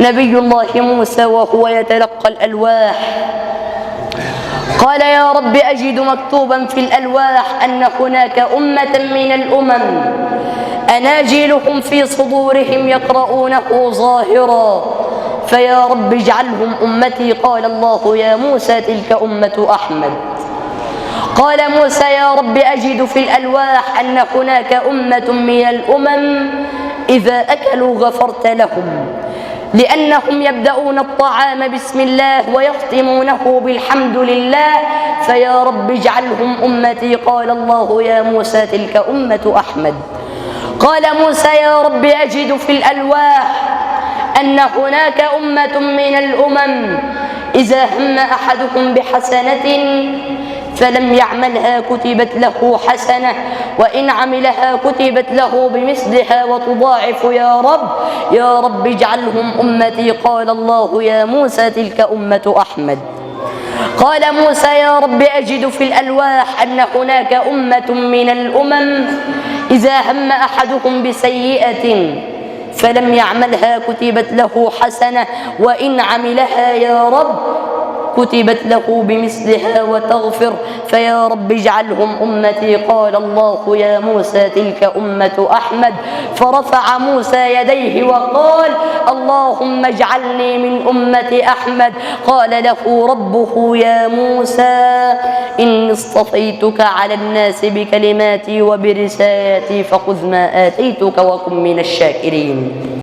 نبي الله موسى وهو يتلقى الألواح. قال يا رب أجد مكتوبا في الألواح أن هناك أمة من الأمم أناجيلهم في صدورهم يقرؤونه ظاهرا. فيا رب اجعلهم أمتي. قال الله يا موسى تلك أمة أحمد. قال موسى يا رب أجد في الألواح أن هناك أمة من الأمم إذا أكلوا غفرت لهم. لأنهم يبدأون الطعام بسم الله ويختمونه بالحمد لله. فيا رب اجعلهم أمتي. قال الله يا موسى تلك أمة أحمد. قال موسى يا رب أجد في الألواح أن هناك أمة من الأمم إذا هم أحدهم بحسنة فلم يعملها كتبت له حسنة وإن عملها كتبت له بمثلها وتضاعف يا رب. يا رب اجعلهم أمتي. قال الله يا موسى تلك أمة أحمد. قال موسى يا رب أجد في الألواح أن هناك أمة من الأمم إذا هم أحدهم بسيئة فلم يعملها كتبت له حسنة وإن عملها يا رب كتبت له بمثلها وتغفر فيا رب اجعلهم أمتي. قال الله يا موسى تلك أمة أحمد. فرفع موسى يديه وقال اللهم اجعلني من أمة أحمد. قال له ربه يا موسى إني اصطفيتك على الناس بكلماتي وبرسالتي فخذ ما آتيتك وكن من الشاكرين.